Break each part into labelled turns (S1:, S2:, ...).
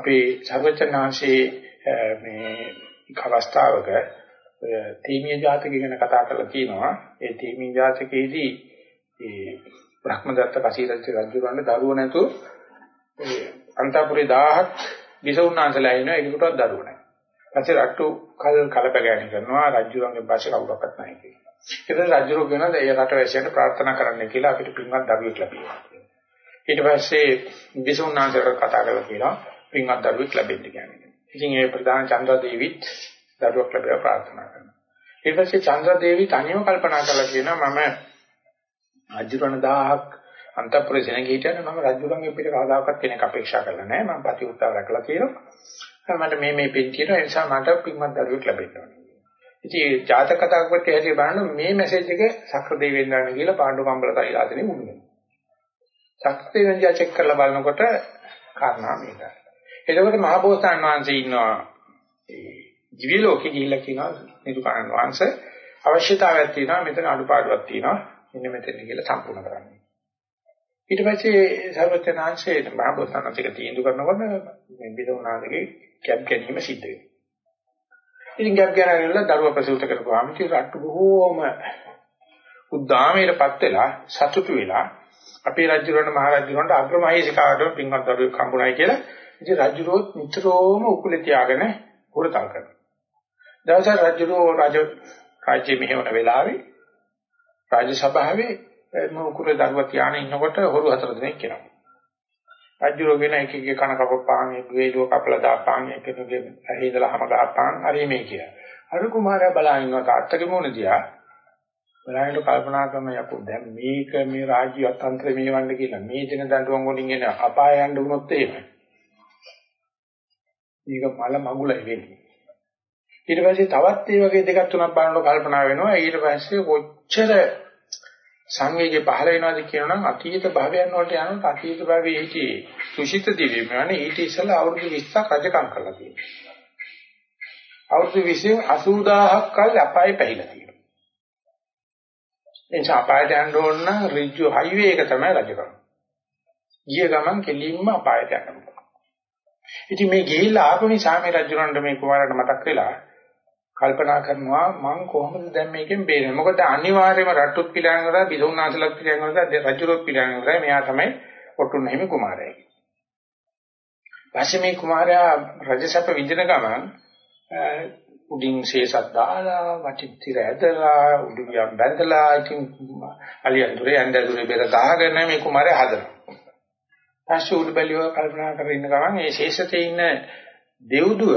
S1: අපේ සර්වචනාංශයේ මේ අවස්ථාවක තීමිය ජාතකය ගැන කතා කරලා තියෙනවා. ඒ තීමිය ජාතකයේදී ඒ බ්‍රහ්මදත්ත කසීරජ රජුගන්න දරුවෝ නැතුව ඒ අන්තපුරේ 1000ක් විසුණුනාන්සලා ඉනවා ඒකටවත් දරුවෝ නැහැ. පස්සේ රට්ටු කල් කලපගෑනි කරනවා රජුගන්ගේ භාෂා කවුරක්වත් නැහැ කියලා. ඊට රජුරෝ කියනවා ඒ රට වැසියන්ට ප්‍රාර්ථනා කරන්න කියලා අපිට පින්වත් දරුවෙක් ලැබෙනවා. ඊට පස්සේ විසුණුනාන්සලා කතා කරලා කියනවා පින්වත් දරුවෙක් ලැබෙන්න කියන්නේ. ඉතින් ඒ ප්‍රධාන චන්ද්‍රදේවිත් දරුවක් ලැබෙවා ප්‍රාර්ථනා කරනවා. ඊට පස්සේ චන්ද්‍රදේවි තනියම කල්පනා කරලා කියනවා මම අජිරණ 1000ක් අන්තපුරේ සෙනග හිටියන මම රජුගන්ගේ පිට කවදාකවත් කෙනෙක් අපේක්ෂා කරලා නැහැ. මම ප්‍රතිඋත්තර රැකලා තියෙනවා. මට මේ මේ පින් තියෙනවා. ඒ නිසා මට පින්වත් දරුවෙක් ලැබෙන්න ඕනේ. ඉතින් ජාතක කතාවකට හැටි බලන්න මේ මැසේජ් එක සක්‍රදේවෙන් ගන්න කියලා පාණ්ඩු කම්බල තයිලාදෙනේ මුන්නේ. සක්‍රදේවෙන් ජා චෙක් කරලා බලනකොට කාරණා මේකයි. එතකොට මහබෝසතාණන් වහන්සේ ඉන්නවා ඒ දිව්‍ය ලෝකේ ගිහිල්ලා කියනවා නිරුකාණන් වහන්සේ අවශ්‍යතාවයක් තියෙනවා මෙතන අඩුපාඩුවක් තියෙනවා මෙන්න මෙතන කියලා සම්පූර්ණ කරන්න. ඊට පස්සේ සර්වඥාන්සේ මහබෝසතාණන්තික තීන්දුව කරනකොට මේ බිදෝනාගේ කැප් ගැනීම සිද්ධ වෙනවා. ඉතින් කැප් ගැනීමල දරුවා ප්‍රසූත කරපුවාම ඉතින් රට්ටු බොහෝම උද්දාමයටපත් වෙලා සතුටු වෙලා අපේ රජුරණ මහ රජුරණට අග්‍රමහේසිකාවට පින්වත් දරුවෙක් හම්බුනායි කියලා ඉතින් රජුරෝත් නිතරම උකුලේ තියාගෙන හොරතල් කරනවා. දවසක් රජුරෝ රාජ රාජ්‍ය මෙහෙවන වෙලාවේ රාජ්‍ය සභාවේ මොකුරේ දරුවා තියාන ඉන්නකොට හොරු හතර දෙනෙක් කෙනා. රජුරෝගෙන එක එක කන කපපාන් එක වේලුව කපලා දාපාන් එකකගේ ඇහිදලා හැම ගහපාන් හරි මේ කියලා. අර කුමාරයා බලන් ඉන්නවා තාත්තගේ මොන දිහා බලහින්න කල්පනා කරන යකෝ දැන් මේක මේ රාජ්‍ය අතන්ත්‍රය මේවන්න කියලා මේ දින දඬුවම් වලින් එන අපාය යන්න වුණොත් එහෙම. මේක මල මගුලයි වෙන්නේ. ඊට පස්සේ තවත් මේ වගේ දෙකක් තුනක් බලනකොට කල්පනා වෙනවා ඊට පස්සේ කොච්චර සංවේගය පහළ වෙනවද කියනනම් අතීත භවයන් වලට යනකොට අතීත භවයේ හිටියේ සුෂිත දිවිමනේ ඊට ඉස්සෙල්ලා අවුරුදු 20ක් රජකම් කරලා තියෙනවා. අවුරුදු 20 80000ක් කල් අපායේ පැහිලා තියෙනවා. එනිසා අපායට යන්න ඕන නම් ඍජු හයිවේ එක තමයි රජකම්. ගිය ගමන් කෙලින්ම අපායට යනවා. ඉතින් මේ ගිහිල්ලා ආපු නිසා මේ රජුරන්ට මේ කුමාරට මතක් වෙලා කල්පනා කරනවා මම කොහොමද දැන් මේකෙන් බේරෙන්නේ? මොකද අනිවාර්යයෙන්ම රට්ටුත් පිළිගන්න කරා බිදුන්නාසලත් පිළිගන්න කරා රජුරොත් පිළිගන්න කරා මෙයා තමයි ඔටුන්න හිමි කුමාරයා. පස්සේ මේ කුමාරයා රජසප විඳින ගමන් උඩින් ශේසත් දාලා වටින් tira ඇදලා උඩින් බැඳලා ඉතින් අලියන්දුරේ ඇඳදුරේ බෙර ගහගෙන මේ කුමාරයා හදනවා. පස්සේ උඩ බැලියව කල්පනා කරගෙන ඉන්න ගමන් මේ ශේෂතේ ඉන්න දෙව්දුව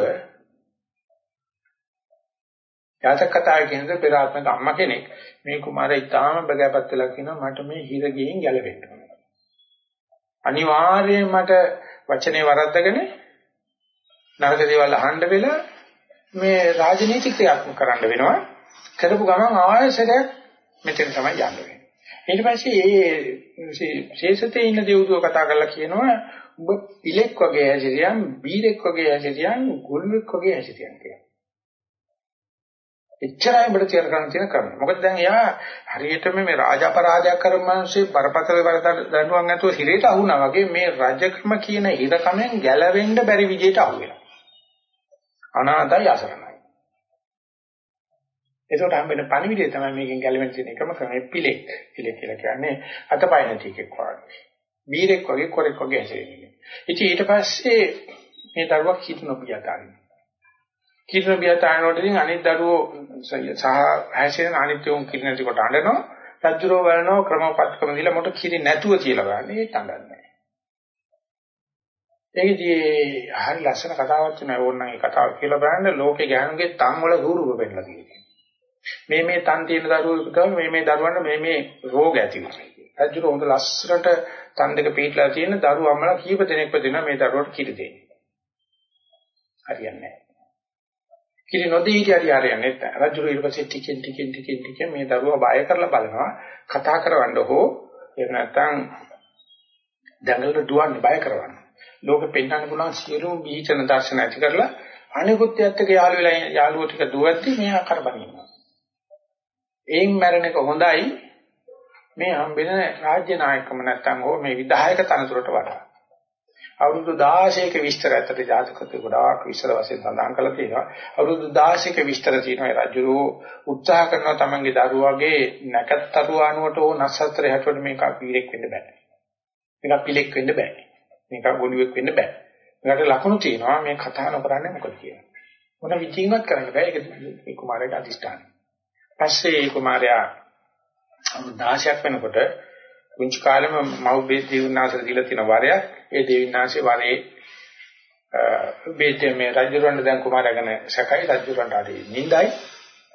S1: යාතක කතාවේ කියනද පෙර ආත්මක අම්මා කෙනෙක් මේ කුමාරයා ඉතාම බගෑපත් වෙලා කියනවා මට මේ හිර ගිහින් ගැලවෙන්න ඕනේ. අනිවාර්යයෙන් මට වචනේ වරද්දගෙන නරක දේවල් අහන්න වෙලා මේ රාජනීති ක්‍රියාත්මක කරන්න වෙනවා. කරපු ගමන් ආයෙසරයක් මෙතන තමයි යන්න වෙන්නේ. ඊට පස්සේ ඒ ශේෂතේ ඉන්න දෙව්දුව කතා කරලා කියනවා ඔබ පිලෙක් වගේ හැසිරියන් බීරෙක් වගේ හැසිරියන් ගුරුවෙක් වගේ හැසිරියන් කියලා. එච්චරයි අපිට තියර ගන්න තියෙන ක්‍රම. මොකද දැන් එයා හරියටම මේ රාජ අපරාධයක් කරන මිනිස්සේ බරපතල දඬුවම් නැතුව හිරේට අහුණා වගේ මේ රජකම කියන හිරකමෙන් ගැලවෙන්න බැරි විදිහට අහුවෙලා. අනාතයි අසරණයි. ඒකට හම්බෙන පණිවිඩය තමයි මේකෙන් ගැලවෙන්න තියෙන එකම ක්‍රමය පිලෙක්. පිලෙක් කියලා කියන්නේ අතපය නැති එකෙක් වගේ. බීරෙක් වගේ කොරෙක් වගේ හැසිරෙන්නේ. ඉතින් ඊට පස්සේ මේ දරුවා කිතු නොපියා ගන්නවා. කිරණ බියතාන වලින් අනිත් දරුවෝ සහ හැසිරෙන අනිත් උන් කිරි නැති කොට අඬනවා රජුරෝ බලනවා ක්‍රමපත්කම දීලා මොකට කිරි නැතුව කියලා බලන්නේ ඒත් අඬන්නේ ඒකදී හරි ලස්සන කතාවක් තියෙනවා ඕනනම් ඒ කතාව කියලා බලන්න ලෝකේ ගෑනුගේ තන් වල ස්වරූප වෙන්නලා තියෙනවා මේ මේ තන් තියෙන දරුවෝ මේ මේ දරුවන්ට මේ මේ රෝග ඇති වෙනවා රජුරෝ හොඳ ලස්සනට තන් දෙක පිටලා තියෙන දරුවෝ අම්මලා කීප දෙනෙක්ව දෙනවා මේ දරුවට කිරි දෙන්නේ හරියන්නේ නැහැ කිරි නොදී හිටිය හරි හරියන්නේ නැහැ. රජු ඊට පස්සේ ටිකෙන් ටිකෙන් ටිකෙන් ටිකෙන් මේ දරුවා බය කරලා බලනවා කතා කරවන්න හෝ එහෙම නැත්නම් දඟලට දුවන්න බය කරවන්න. ලෝකෙ පෙන්වන්න පුළුවන් සියලුම බීචන දර්ශන ඇති කරලා අනිකුත් යත්තක යාළු වෙලා යාළුවෝ ටික දුවද්දි මෙයා කරබනිනවා. එයින් මැරෙන එක හොඳයි මේ හම්බෙන රාජ්‍ය නායකම නැත්තම් හෝ මේ විධායක තනතුරට වඩා. අවුරුදු 16ක විස්තර ඇත්තට ජාතකයේ ගොඩාක් විස්තර වශයෙන් සඳහන් කරලා තියෙනවා. අවුරුදු 16ක විස්තර තියෙනවා. ඒ රජුරෝ උත්සාහ කරනවා තමන්ගේ දරුවාගේ නැකත් අරුවානුවට ඕ නස්සත්‍රය හැටවට මේක පීරෙක් වෙන්න බෑ. මේක පිලෙක් වෙන්න බෑ. මේක ගොළුෙක් වෙන්න බෑ. මේකට ලකුණු තියෙනවා මේ කතා නොකරන්නේ මොකද කියලා. මොන විචින්වත් කරන්න බෑ. ඒක මේ කුමාරයාගේ අදිෂ්ඨානය. පස්සේ මේ කුමාරයා 16ක් වෙනකොට කුංච කාලෙම මව්බේ දේවනාසර දීලා තියෙන වරයක්. ඒ දේවිනාංශේ වරේ බේතේ මේ රජුරවන්න දැන් කුමාරයාගෙන සැකයි. රජුරවන්න ආදී නිඳයි.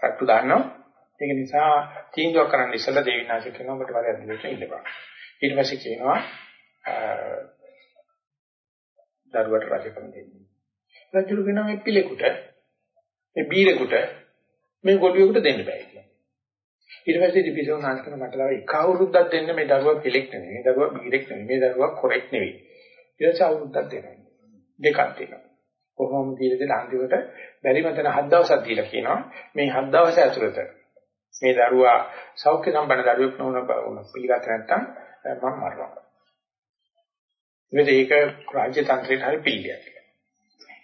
S1: රට්ටු දාන්නවා ඒක නිසා තීන්දුවක් කරන්න ඉස්සෙල්ලා දේවිනාංශ කියනවා ඔබට වරයක් දෙන්න ඉල්ලපන්. ඊට පස්සේ කියනවා දරුවට රජකම දෙන්න. රජුරු කියනවා මේ පිළෙකුට මේ බීරෙකුට මේ ගොළුවෙකුට දෙන්න බෑ. කියලා ඊට පස්සේ දිවිසෝන් ආස්කන මට තව එක අවුරුද්දක් දෙන්න මේ දරුවා පිළෙක් නෙවෙයි. මේ දරුවා බීරෙක් නෙවෙයි. මේ දරුවා කොරෙක් නෙවෙයි. ඊට පස්සේ අවුරුද්දක් දෙනවා. දෙකක් දෙනවා. කොහොම දීලා දෙන අන්තිමට බැරි මතන හත් දවසක් දීලා කියනවා. මේ හත් දවස් ඇතුළත මේ දරුවා සෞඛ්‍ය සම්පන්න දරුවෙක් නොවන පිළිගත නැත්නම් මම මරනවා. මේක රාජ්‍ය තන්ත්‍රයට හරි පිළිගයක්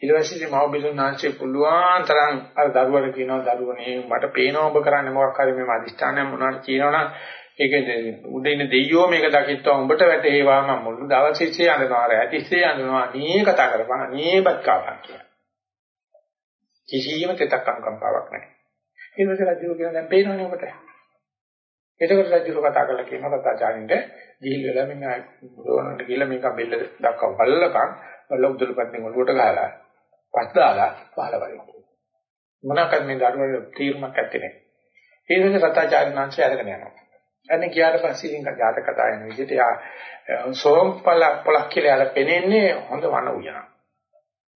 S1: ඊට පස්සේ මව බිසුන් ආංශේ පුළුවන් තරම් අර දරුවට කියනවා දරුවනේ මට පේනවා ඔබ කරන්නේ මොකක් හරි මේ අදිස්ථානයක් මොනවද කියනවනම් ඒක උඩ ඉන්න දෙයියෝ මේක දකිත්වා උඹට වැටේවා මම මුළු දවසෙසේ අඬනවා රැතිසේ අඬනවා අනේ කතා කරපන් අනේපත් කාපන් කියලා. කිසියම් තෙතක් අංකම්පාවක් නැහැ. ඊට පස්සේ රජු කියන දැන් පේනවනේ ඔබට. එතකොට රජු කතා කරලා කියනවා කතාචාරින්ට ගිහිල් වෙලා මෙන්න රෝණන්ට ගිහිල්ලා මේක බෙල්ල දක්වා බලලපන් බල්ල උදළුපත්ෙන් ඔළුවට ගහලා. පස් දාලා පහල වරින් මොනවාක්ද මේ දරුවෝ තීරමක් ඇත්තේ නැහැ ඒ විදිහට රතාචාර්ය නැංශය අරගෙන යනවා අනේ ගියාට පස්සේ ඉතින් ජාතක කතා වෙන විදිහට යා සෝම්පල පලක් කියලා යාල පෙනෙන්නේ හොඳ වන උයන.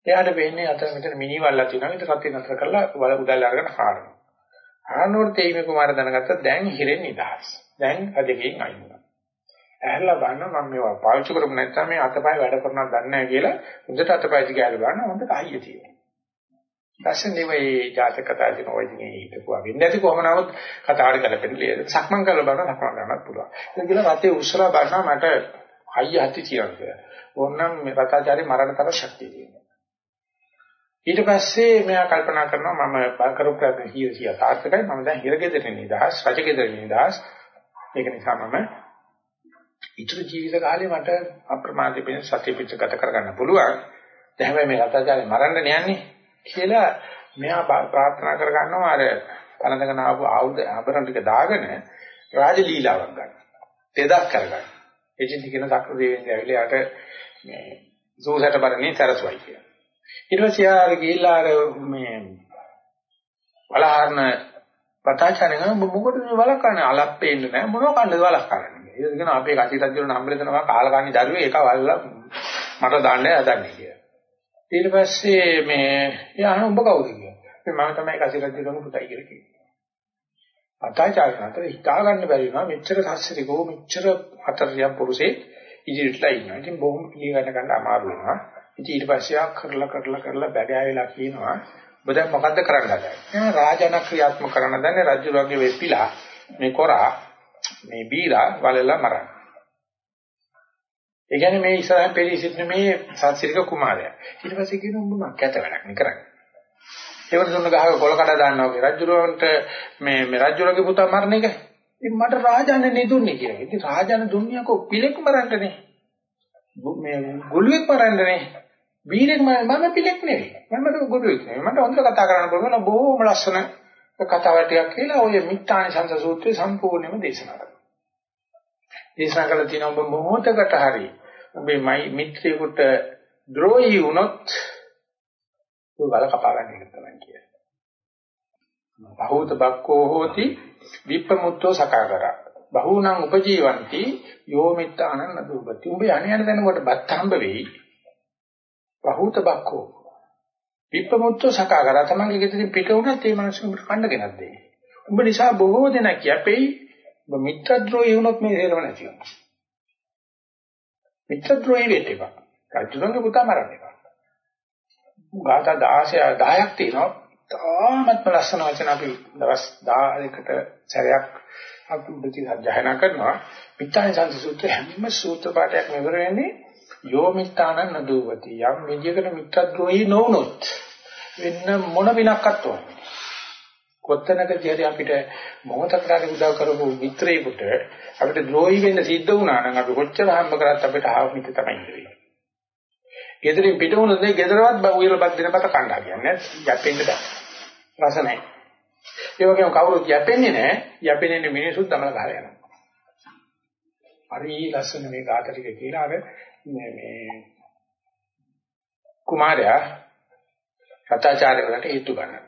S1: එයාට වෙන්නේ අතර මෙතන මිනිවල්ලා තියෙනවා. ඊට සත්‍ය නතර කරලා වල උදල් අරගෙන හාරනවා. හාරනකොට තේිමේ කුමාර දැනගත්තා දැන් හිරෙන් නිදහස්. දැන් අදගෙන් අයින් වුණා. ඇහැරලා බලන්න මම මේවා පාවිච්චි කරමු නැත්නම් මේ අතපය වැඩ කරනවද දන්නේ නැහැ කියලා හොඳට අතපය දිගාල බලන්න හොඳට අයිය තියෙනවා. දැසනේ මේ ජාතක කතා දෙන ඔය ඉතින් හිතපුවා වෙන්නේ නැති කොහොම නමුත් කතාවට ගැලපෙන්න ලේද. සක්මන් කරලා බලන සක්මන් කරන්නත් පුළුවන්. ඒක කියලා රතේ උස්සලා බලනවා මට අයිය ඇති කියලා. ඕනනම් මේ රතාචාරි මරණ තර ශක්තිය තියෙනවා. ඊට පස්සේ මෙයා කල්පනා කරනවා මම කරපු ප්‍රයත්න 100 තාර්ථකයි මම දැන් හිරගෙදරින් නිදහස් රජගෙදරින් නිදහස් ඒක නිසා මම ඉතුරු ජීවිත කාලේ මට අප්‍රමාදී වෙන සතිය පිට ගත කරගන්න පුළුවන්. දැන් හැබැයි මේ රතාචාරය මරන්න යන්නේ කියලා මෙයා ප්‍රාර්ථනා කරගන්නවා අර පළඳගෙන ආපු ආයුධ ආභරණ ටික දාගෙන රාජ ලීලාවක් ගන්න. තෙදක් කරගන්න. එදින් කියන දක්ෂ දෙවියන් ඇවිල්ලා යට මේ සෝසට බරණේ තරසුවයි කියලා. ඊට පස්සේ ආර ගිහිල්ලා අර මේ බලහරන පතාචාරය ගම මොකටද මේ වලක්වන්නේ අලප්පේන්නේ නැහැ මොනව කන්නද වලක්වන්නේ. ඒක කියන අපේ කටි රජුන හම්බෙලා දෙනවා කාලකන්ණි දරුවේ ඒක වල්ලා මට දාන්නේ හදන්නේ කියලා. ඊට පස්සේ මේ යා උඹ කවුද කියලා. මම තමයි කසි රජුගේ පුතයි කියලා කිව්වා. අතාචාර්ය අතර හිතා ගන්න බැරි වුණා මෙච්චර සස්සිරිකෝ මෙච්චර හතරියක් පුරුෂේ ඉදිරියටලා ඉන්නවා. ඉතින් බොහොම පිළිගන්න ගන්න අමාරු වෙනවා. ඉතින් ඊට පස්සේ ආ කරලා කරලා කරලා බැගෑවිලා කියනවා ඔබ දැන් මොකද්ද කරන්න හදන්නේ? එහෙනම් රාජන ක්‍රියාත්මක කරන්න දන්නේ රජුලගේ වෙප්පිලා මේ කොරා මේ බීරා වලලා මරන්න. ඒ කියන්නේ මේ ඉස්සරහින් පෙරී සිටින මේ සංසිරික කුමාරයා. ඊට පස්සේ කියනවා උඹ මං කැත වැඩක් නේ කරන්නේ. ඒවට දුන්න ගහක කොල කඩ දාන්නවා වගේ රජුරවන්ට මේ මේ රජුරගේ පුතා මරණ එක. ඉතින් මට රාජානේ නෙදුන්නේ කියලා. ඉතින් රාජාන දුන්නේ කො පිලෙක් මරන්නනේ. මේ ගොළුෙක් මරන්නනේ. බීරෙක් මම පිලෙක් නෙවෙයි. මම ගොළුෙක් නෙවෙයි. මට හොඳට කතා කරන්න පුළුවන් බොහොම ලස්සන කතාවක් ටිකක් කියලා ඔය මිත්‍යානි සංස සූත්‍රය සම්පූර්ණයෙන්ම දේශනා කරනවා. දේශනා කළ තියෙන ඔබ මොහොතකට හරි ඔබේ මිත්‍රයෙකුට ද්‍රෝහී වුණොත් ඔය වල කපා ගන්න එක තමයි කියන්නේ. බහූත බක්කෝ හෝති විප්පමුත්තෝ සකාකර. බහූනං උපජීවಂತಿ යෝ මිත්තානං නදුපති. උඹ යණ යන දැනකොට බත් හම්බ වෙයි. බහූත බක්කෝ විප්පමුත්තෝ සකාකර. තමන්ගේ ගෙදරින් පිට වුණත් ඒ මිනිස්සුන්ට කන්න ගෙනත් දෙයි. උඹ නිසා බොහෝ දෙනෙක් යැපෙයි ඔබ මිත්‍රද්‍රෝහී වුණොත් මේ හේරව නැති වෙනවා. මිත්‍රද්‍රෝහී වෙන්න එපා. කච්චුරංගේ පුතා මරන්න එපා. ගාථා 16 10ක් තියෙනවා. තාමත් ලස්සන වචන අපි දවස් 10කට සැරයක් අපි උදේ සජ්ජායනා කරනවා. පිටාය සංසුත්‍රය හැම සූත්‍ර පාඨයක්ම ඉවර වෙන්නේ යෝ මිත්තානං නදුවති යම් විදියකට මිත්‍රද්‍රෝහී නොවුනොත් වෙන්න මොන විනක්වත් ඕනේ. කොත්තනකදී හරි අපිට මොහොතකට හරි උදව් කරපු මිත්‍රයෙකුට අපිට ද්‍රෝහී වෙන්න සිද්ධ වුණා නම් අපි කොච්චර හම්බ කරත් අපිට ආව මිත්‍ර තමයි ඉන්නේ. ගෙදරින් පිට වුණොත් නේ ගෙදරවත් උයලපත් දෙනපත කණ්ඩා කියන්නේ යැපෙන්න බෑ. රස නැහැ. ඒ වගේම කවුරුත් යැපෙන්නේ නැහැ. යැපෙන්නේ මිනිසුත් තමල ගහලා යනවා. හරි ලස්සන මේ ගාත ටික කියලා අර මේ කුමාරයා සතාචාර්යවලට හේතු ගන්නවා.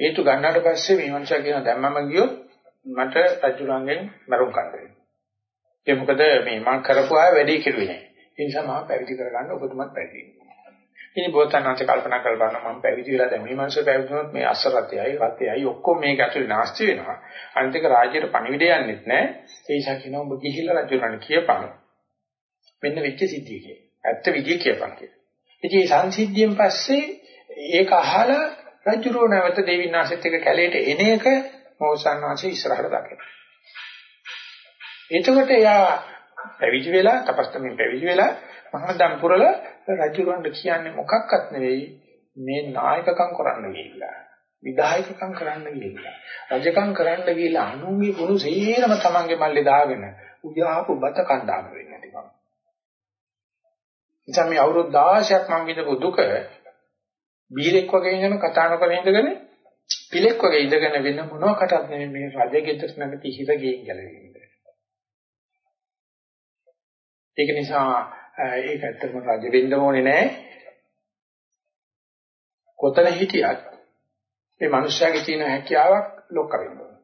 S1: හේතු ගන්නාට පස්සේ මේ මනුස්සයා කියන දැන් මම ගියොත් මට රජුලංගෙන් මරුම් කන්න ඒ මොකද මේ මම කරපු ආය වැඩි කෙරුවේ නැහැ. ඒ නිසා මම පැවිදි කරගන්න ඔබතුමත් පැවිදි ඉතින් බෝතනාංශ කල්පනා කරලා මම පැවිදි වෙලා දැන් මේ මනුස්සයා පැවිදි වුණොත් මේ අස්සරතයයි රතයයි ඔක්කොම මේක ඇතුලේ නාස්ති වෙනවා. අනිත් එක රාජ්‍යයට පණිවිඩය යන්නෙත් නැහැ. ඒ නිසා කියනවා ඔබ ගිහිල්ලා රජුලන්ට කියපන්. මෙන්න වෙච්ච සිද්ධිය කියලා. ඇත්ත විදිය කියපන් කියලා. ඉතින් මේ සංසිද්ධියෙන් පස්සේ ඒක අහලා රජුරෝ නැවත දෙවිනාසෙත් එක කැලේට එන එක මොහොසන්නාංශේ ඉස්සරහට දකිනවා. එතකොට එයා පැවිදි වෙලා තපස්තමින් පැවිදි වෙලා මහාදම් පුරල රජුරන්ට කියන්නේ මොකක්වත් නෙවෙයි මේ නායකකම් කරන්න ගිහිල්ලා විධායකකම් කරන්න ගිහිල්ලා රජකම් කරන්න ගිහිල්ලා අනුන්ගේ ගුණ සේරම තමන්ගේ මල්ලේ දාගෙන උජාපු බත කණ්ඩායම වෙන්නේ නැති බව. ඉතින් මේ අවුරුදු 16ක් මම විඳපු දුක බීරෙක් වගේ ඉඳන කතා නොකර ඉඳගෙන පිලෙක් වගේ ඉඳගෙන වෙන මොනවාකටත් නෙමෙයි මේ රජගෙදර නැමැති හිත ගේන් ගැලවෙන්නේ. ඒක නිසා ඒක ඇත්තටම රජ වෙන්න ඕනේ නැහැ. කොතන හිටියත් මේ මිනිස්යාගේ තියෙන හැකියාවක් ලොක්ක වෙන්න ඕනේ.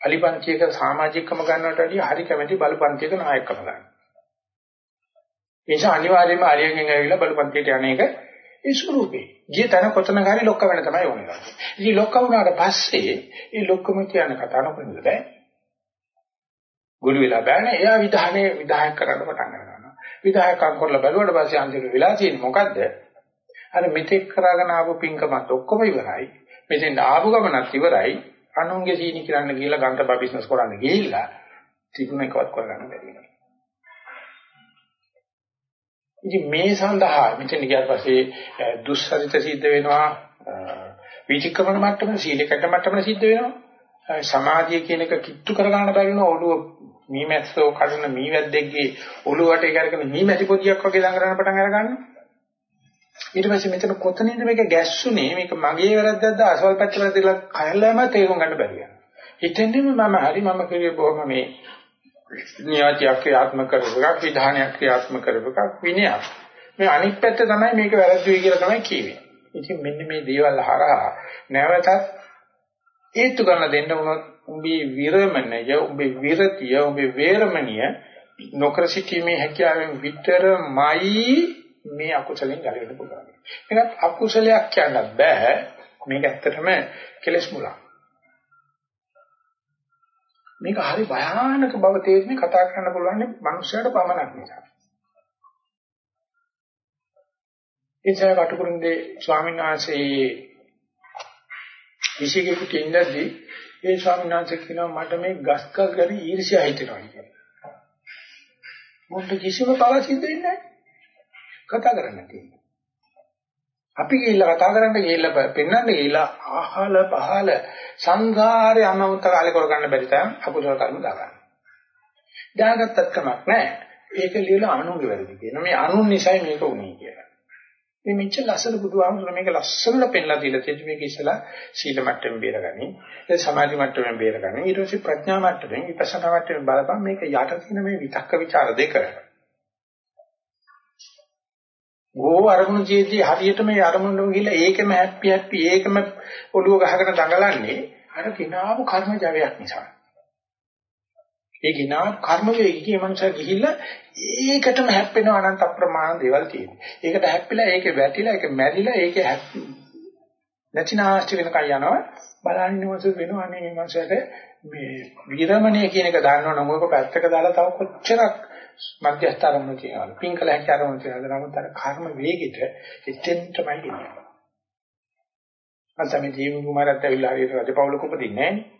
S1: අලිපන්තියක සමාජිකකම ගන්නවට වැඩිය හරි කැමැති බලපන්තියක නායකකම ගන්න. ඒ නිසා අනිවාර්යයෙන්ම අලියගෙන් ඇවිල්ලා බලපන්තියට යන්නේක ඒ ස්වරූපේ. ගිය තැන කොතනක හරි ලොක්ක වෙන තමයි ඕනේ. ඉතින් ලොක්ක වුණාට පස්සේ ඒ ලොක්කම කියන කතා නොකරනද බෑ. ගුළු වෙලා බෑනේ. එයා විධානයේ විධායක කරන්න පටන් ගන්නවා. විධායකම් කරලා බැලුවට පස්සේ අන්තිමට වෙලා තියෙන්නේ මොකද්ද? අර මෙතෙක් කරගෙන ආපු පින්කමත් ඔක්කොම ඉවරයි. මෙතෙන් ආපු ගමනත් ඉවරයි. අනුන්ගේ සීනි කිරන්න ගිහලා ගන්තබා බිස්නස් කරන්න ගිහිල්ලා තිබුණ එකවත් කරගන්න බැරි වෙනවා. ඉතින් මේ සඳහා මෙතන ගියාට පස්සේ දුස්සරිත සිද්ධ වෙනවා. විචක්‍රමණ මට්ටම සීලකට මට්ටම සිද්ධ වෙනවා. සමාධිය කියන එක කිට්ටු කරගන්න බැරි වෙන ඔළුව මීමැස්සෝ කඩන මීවැද්දෙක්ගේ ඔළුවට ඒක අරගෙන මීමැසි පොදියක් වගේ දඟලන පටන් අර ගන්නවා ඊට පස්සේ මෙතන කොතනින්ද මේක ගැස්සුනේ? මේක මගේ වැරද්දක්ද? අසවල් පැත්තට වැරදිලා කයලම තේරුම් ගන්න බැරි වෙනවා. හිතෙන්නෙම මම හරි මම කියේ බොහොම මේ න්‍යාතියක් ක්‍රියාත්මක කරපුවා විධානයක් ක්‍රියාත්මක කරපුවා විනයක් මේ අනිත් පැත්ත තමයි මේක වැරද්දුයි කියලා තමයි කියවේ ඉතින් මෙන්න මේ දේවල් හරහා නැවතත් ඒත්තු ගන්න දෙන්න උනොත් උඹේ විරමණය උඹේ විරතිය උඹේ වේරමණිය නොකර සිටීමේ හැකියාවෙන් විතරමයි මේ අකුසලෙන් ගැලවෙන්න පුළුවන්. ඒකත් අකුසලයක් කියන්න බෑ. මේක ඇත්තටම කෙලෙස් මුලක්. මේක හරි භයානක බව තේරෙන්නේ කතා කරන්න පුළුවන් මනුස්සයට පමණක් නිසා. එනිසා කටුකුරුන්ගේ ස්වාමීන් වහන්සේ විශේෂයෙන්ම ඉඳද්දී ඒ ස්වාමීන් වහන්සේ කියනවා මට මේ ගස්කල් ගැන ඊර්ෂ්‍යා හිතෙනවා කියලා. මොකද කිසිම බව සිද්ධ වෙන්නේ නැහැ. කතා කරන්න තියෙන්නේ. අපි ගිහිල්ලා කතා කරන්න ගිහිල්ලා පෙන්වන්න ගිහිල්ලා අහල පහල සංඝාරය අනවත කාලේ කරගන්න බැරි තරම් අකුසල කර්ම දාගන්න. දාගත්තත් කමක් නැහැ. ඒක ලියලා අනුන්ගේ වැරදි කියනවා. මේ අනුන් නිසයි මේක උනේ කියලා. මේ මෙච්චර ලස්සන බුදුහාමුදුරුවෝ මේක ලස්සනට පෙන්ලා දීලා තියෙද්දි මේක ඉස්සලා සීල මට්ටමෙන් බේරගනි. ඒ සමාධි මට්ටමෙන් බේරගනි. ඊට පස්සේ ප්‍රඥා මට්ටමෙන් විපස්සනා මට්ටමෙන් බලපන් මේක යට තියෙන මේ විතක්ක ਵਿਚාර දෙක. ඕ අරමුණු ජීවිතේ හරියට මේ අරමුණු ගිහිල්ලා ඒකම හැප්පි හැප්පි ඒකම ඔළුව ගහගෙන දඟලන්නේ අර කිනාවු කර්ම ජවයක් නිසා. ඒ කිනා කර්ම වේගිකේ මනුෂයා ගිහිල්ලා ඒකටම හැප්පෙන අනන්ත අප්‍රමාණ දේවල් තියෙනවා. ඒකට හැප්පිලා ඒකේ වැටිලා ඒක මැරිලා ඒකේ නැතිනාස්ති වෙනකන් යනවා. බලන්නේ මොකද වෙනවා අනේ මේ මනුෂයාට මේ විරමණය කියන එක දන්නවනම් මොකක් පැත්තක දාලා තව කොච්චරක් මධ්‍යස්ථ ආරම්භ කියනවා. පින්කල හැකි ආරම්භ කියනවා. නමුත් අර කර්ම වේගෙට එතෙන් තමයි ගෙනියන්නේ. අන්තමේ ජීව කුමාරත් ඇවිල්ලා හරියට රජපෞලක උපදින්නේ නැහැ.